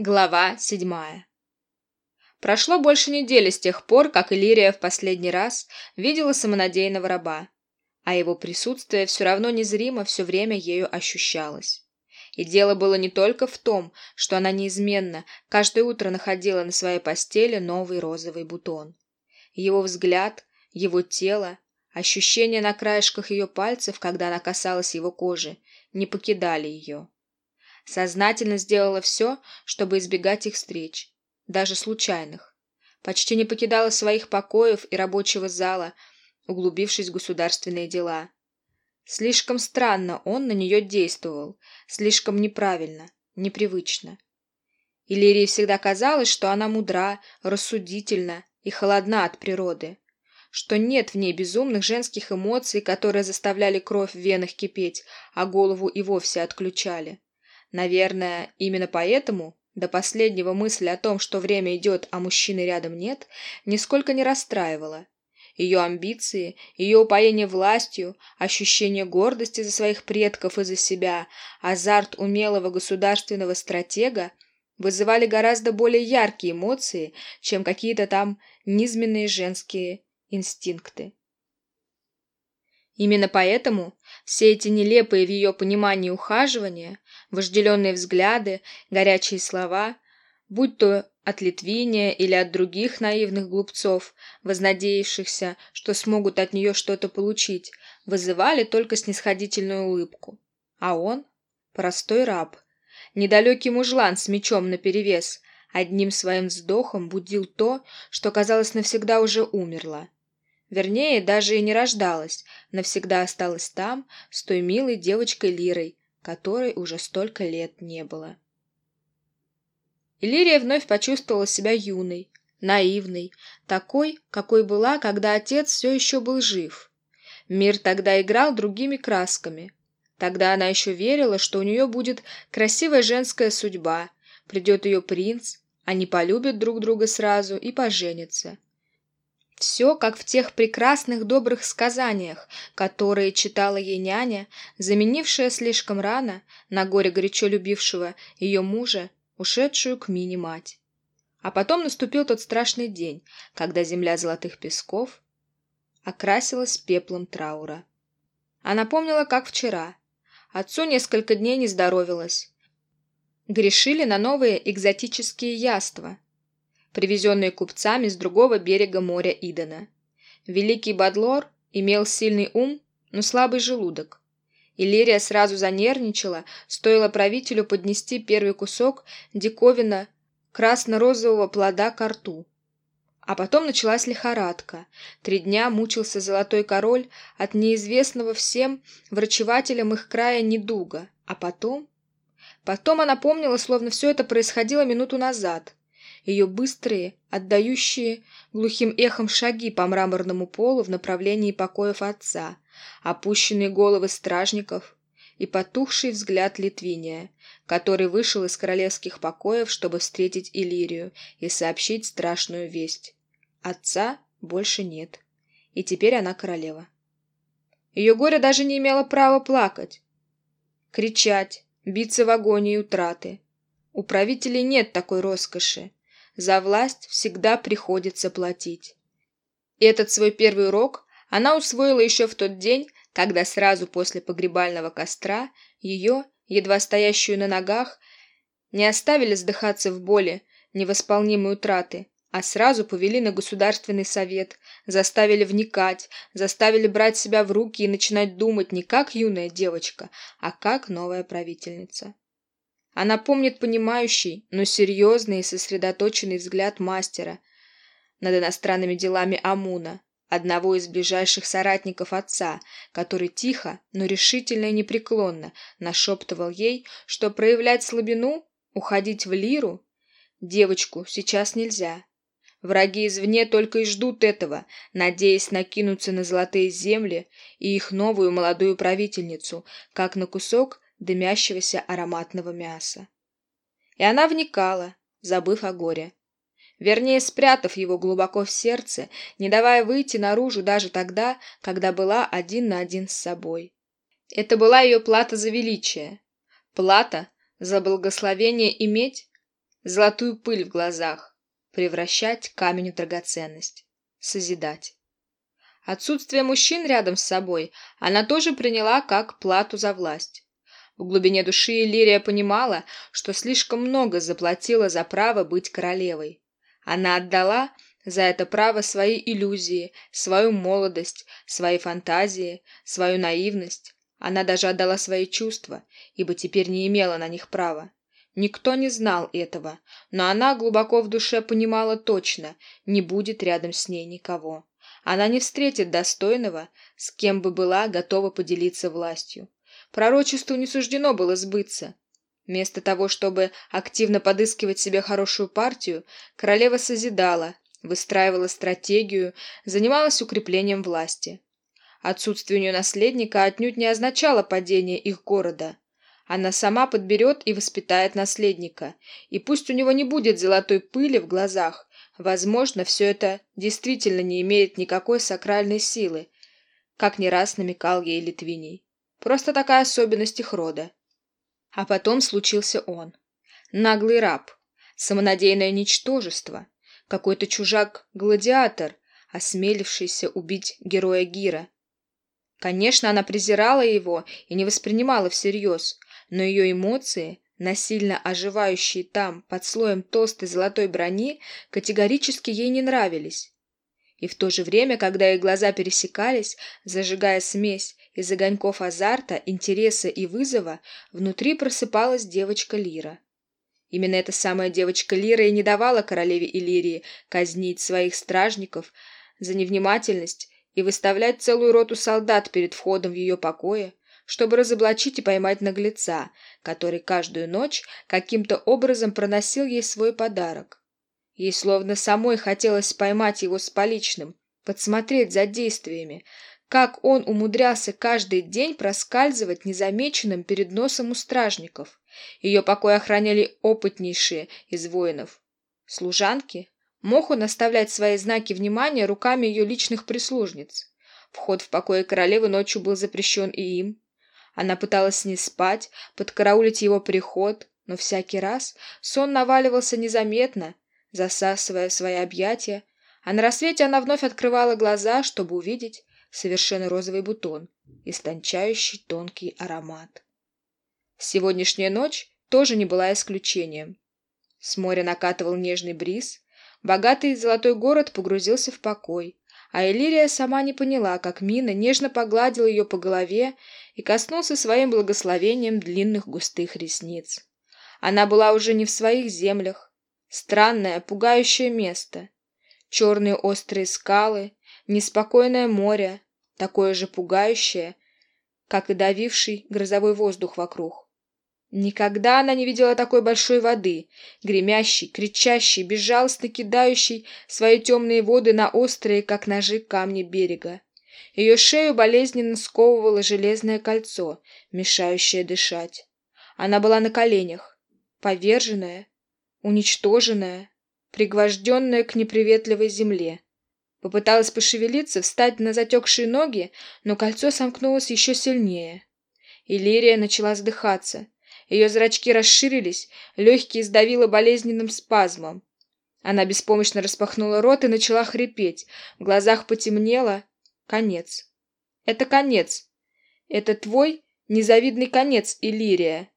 Глава седьмая Прошло больше недели с тех пор, как Иллирия в последний раз видела самонадеянного раба, а его присутствие все равно незримо все время ею ощущалось. И дело было не только в том, что она неизменно каждое утро находила на своей постели новый розовый бутон. Его взгляд, его тело, ощущения на краешках ее пальцев, когда она касалась его кожи, не покидали ее. Сознательно сделала все, чтобы избегать их встреч, даже случайных. Почти не покидала своих покоев и рабочего зала, углубившись в государственные дела. Слишком странно он на нее действовал, слишком неправильно, непривычно. Иллирии всегда казалось, что она мудра, рассудительна и холодна от природы, что нет в ней безумных женских эмоций, которые заставляли кровь в венах кипеть, а голову и вовсе отключали. Наверное, именно поэтому до последнего мысль о том, что время идет, а мужчины рядом нет, нисколько не расстраивала. Ее амбиции, ее упоение властью, ощущение гордости за своих предков и за себя, азарт умелого государственного стратега вызывали гораздо более яркие эмоции, чем какие-то там низменные женские инстинкты. Именно поэтому все эти нелепые в ее понимании ухаживания, вожделенные взгляды, горячие слова, будь то от Литвиния или от других наивных глупцов, вознадеявшихся, что смогут от нее что-то получить, вызывали только снисходительную улыбку. А он — простой раб, недалекий мужлан с мечом наперевес, одним своим вздохом будил то, что, казалось, навсегда уже умерло. Вернее, даже и не рождалась, навсегда осталась там, с той милой девочкой Лирой, которой уже столько лет не было. Иллирия вновь почувствовала себя юной, наивной, такой, какой была, когда отец все еще был жив. Мир тогда играл другими красками. Тогда она еще верила, что у нее будет красивая женская судьба, придет ее принц, они полюбят друг друга сразу и поженятся. Все, как в тех прекрасных добрых сказаниях, которые читала ей няня, заменившая слишком рано, на горе горячо любившего ее мужа, ушедшую к Мине мать. А потом наступил тот страшный день, когда земля золотых песков окрасилась пеплом траура. Она помнила, как вчера. Отцу несколько дней не здоровилось. Грешили на новые экзотические яства – привезенные купцами с другого берега моря Идена. Великий Бадлор имел сильный ум, но слабый желудок. Иллирия сразу занервничала, стоило правителю поднести первый кусок диковина красно-розового плода к рту. А потом началась лихорадка. Три дня мучился золотой король от неизвестного всем врачевателям их края недуга. А потом... Потом она помнила, словно все это происходило минуту назад ее быстрые, отдающие глухим эхом шаги по мраморному полу в направлении покоев отца, опущенные головы стражников и потухший взгляд Литвиния, который вышел из королевских покоев, чтобы встретить Иллирию и сообщить страшную весть. Отца больше нет, и теперь она королева. Ее горе даже не имело права плакать, кричать, биться в агонии утраты. У правителей нет такой роскоши. За власть всегда приходится платить. И этот свой первый урок она усвоила еще в тот день, когда сразу после погребального костра ее, едва стоящую на ногах, не оставили сдыхаться в боли невосполнимой утраты, а сразу повели на Государственный совет, заставили вникать, заставили брать себя в руки и начинать думать не как юная девочка, а как новая правительница. Она помнит понимающий, но серьезный и сосредоточенный взгляд мастера над иностранными делами Амуна, одного из ближайших соратников отца, который тихо, но решительно и непреклонно нашептывал ей, что проявлять слабину, уходить в лиру, девочку сейчас нельзя. Враги извне только и ждут этого, надеясь накинуться на золотые земли и их новую молодую правительницу, как на кусок дымящегося ароматного мяса. И она вникала, забыв о горе. Вернее, спрятав его глубоко в сердце, не давая выйти наружу даже тогда, когда была один на один с собой. Это была ее плата за величие. Плата за благословение иметь золотую пыль в глазах, превращать камень в драгоценность, созидать. Отсутствие мужчин рядом с собой она тоже приняла как плату за власть. В глубине души Лирия понимала, что слишком много заплатила за право быть королевой. Она отдала за это право свои иллюзии, свою молодость, свои фантазии, свою наивность. Она даже отдала свои чувства, ибо теперь не имела на них права. Никто не знал этого, но она глубоко в душе понимала точно, не будет рядом с ней никого. Она не встретит достойного, с кем бы была готова поделиться властью. Пророчеству не суждено было сбыться. Вместо того, чтобы активно подыскивать себе хорошую партию, королева созидала, выстраивала стратегию, занималась укреплением власти. Отсутствие у нее наследника отнюдь не означало падение их города. Она сама подберет и воспитает наследника, и пусть у него не будет золотой пыли в глазах, возможно, все это действительно не имеет никакой сакральной силы, как не раз намекал ей Литвиний. Просто такая особенность их рода. А потом случился он. Наглый раб, самонадеянное ничтожество, какой-то чужак-гладиатор, осмелившийся убить героя Гира. Конечно, она презирала его и не воспринимала всерьез, но ее эмоции, насильно оживающие там, под слоем толстой золотой брони, категорически ей не нравились. И в то же время, когда их глаза пересекались, зажигая смесь из огоньков азарта, интереса и вызова, внутри просыпалась девочка Лира. Именно эта самая девочка Лира и не давала королеве Иллирии казнить своих стражников за невнимательность и выставлять целую роту солдат перед входом в ее покое, чтобы разоблачить и поймать наглеца, который каждую ночь каким-то образом проносил ей свой подарок. Ей словно самой хотелось поймать его с поличным, подсмотреть за действиями, как он умудрялся каждый день проскальзывать незамеченным перед носом у стражников. Ее покой охраняли опытнейшие из воинов. Служанки? Мог он оставлять свои знаки внимания руками ее личных прислужниц? Вход в покое королевы ночью был запрещен и им. Она пыталась не спать, подкараулить его приход, но всякий раз сон наваливался незаметно, засасывая свои объятия, а на рассвете она вновь открывала глаза, чтобы увидеть совершенно розовый бутон, истончающий тонкий аромат. Сегодняшняя ночь тоже не была исключением. С моря накатывал нежный бриз, богатый золотой город погрузился в покой, а Элирия сама не поняла, как Мина нежно погладил ее по голове и коснулся своим благословением длинных густых ресниц. Она была уже не в своих землях, Странное, пугающее место. Черные острые скалы, неспокойное море, такое же пугающее, как и давивший грозовой воздух вокруг. Никогда она не видела такой большой воды, гремящей, кричащей, безжалостно кидающей свои темные воды на острые, как ножи, камни берега. Ее шею болезненно сковывало железное кольцо, мешающее дышать. Она была на коленях, поверженная, уничтоженная, пригвожденная к неприветливой земле. Попыталась пошевелиться, встать на затекшие ноги, но кольцо сомкнулось еще сильнее. Иллирия начала сдыхаться. Ее зрачки расширились, легкие сдавило болезненным спазмом. Она беспомощно распахнула рот и начала хрипеть. В глазах потемнело. Конец. Это конец. Это твой незавидный конец, Иллирия.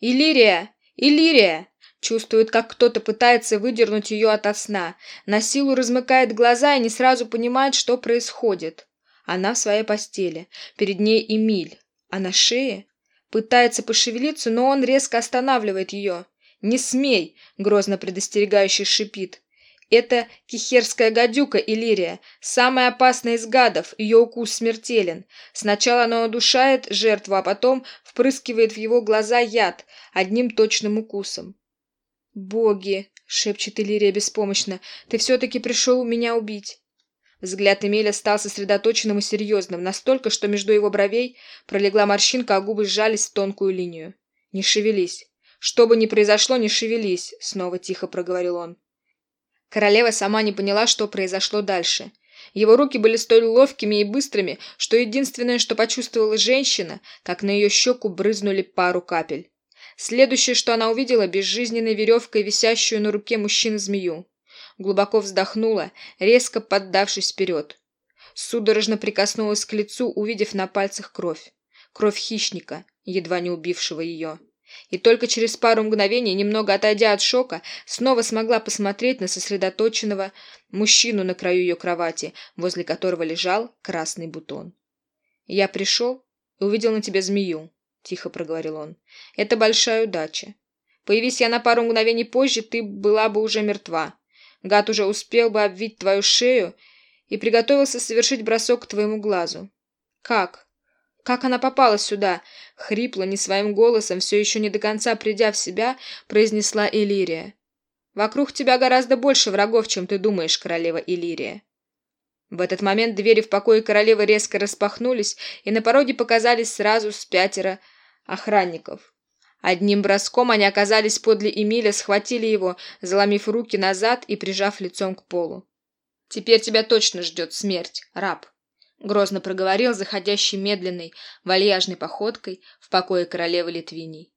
Иллирия! Иллирия! Чувствует, как кто-то пытается выдернуть ее ото сна. На силу размыкает глаза и не сразу понимает, что происходит. Она в своей постели. Перед ней Эмиль. А на шее? Пытается пошевелиться, но он резко останавливает ее. «Не смей!» — грозно предостерегающий шипит. Это кихерская гадюка Иллирия, самая опасная из гадов, ее укус смертелен. Сначала она удушает жертву, а потом впрыскивает в его глаза яд одним точным укусом. «Боги!» — шепчет Иллирия беспомощно. «Ты все-таки пришел меня убить!» Взгляд Эмиля стал сосредоточенным и серьезным, настолько, что между его бровей пролегла морщинка, а губы сжались в тонкую линию. «Не шевелись! Что бы ни произошло, не шевелись!» — снова тихо проговорил он. Королева сама не поняла, что произошло дальше. Его руки были столь ловкими и быстрыми, что единственное, что почувствовала женщина, как на ее щеку брызнули пару капель. Следующее, что она увидела, безжизненной веревкой, висящую на руке мужчины змею. Глубоко вздохнула, резко поддавшись вперед. Судорожно прикоснулась к лицу, увидев на пальцах кровь. Кровь хищника, едва не убившего ее. И только через пару мгновений, немного отойдя от шока, снова смогла посмотреть на сосредоточенного мужчину на краю ее кровати, возле которого лежал красный бутон. «Я пришел и увидел на тебе змею», — тихо проговорил он. «Это большая удача. Появись я на пару мгновений позже, ты была бы уже мертва. Гад уже успел бы обвить твою шею и приготовился совершить бросок к твоему глазу. Как? Как она попала сюда? Хрипло, не своим голосом, все еще не до конца придя в себя, произнесла Элирия. Вокруг тебя гораздо больше врагов, чем ты думаешь, королева Элирия. В этот момент двери в покое королевы резко распахнулись, и на пороге показались сразу с пятеро охранников. Одним броском они оказались подле Эмиля, схватили его, заломив руки назад и прижав лицом к полу. «Теперь тебя точно ждет смерть, раб», — грозно проговорил заходящий медленной, вальяжной походкой в покое королевы Литвиней.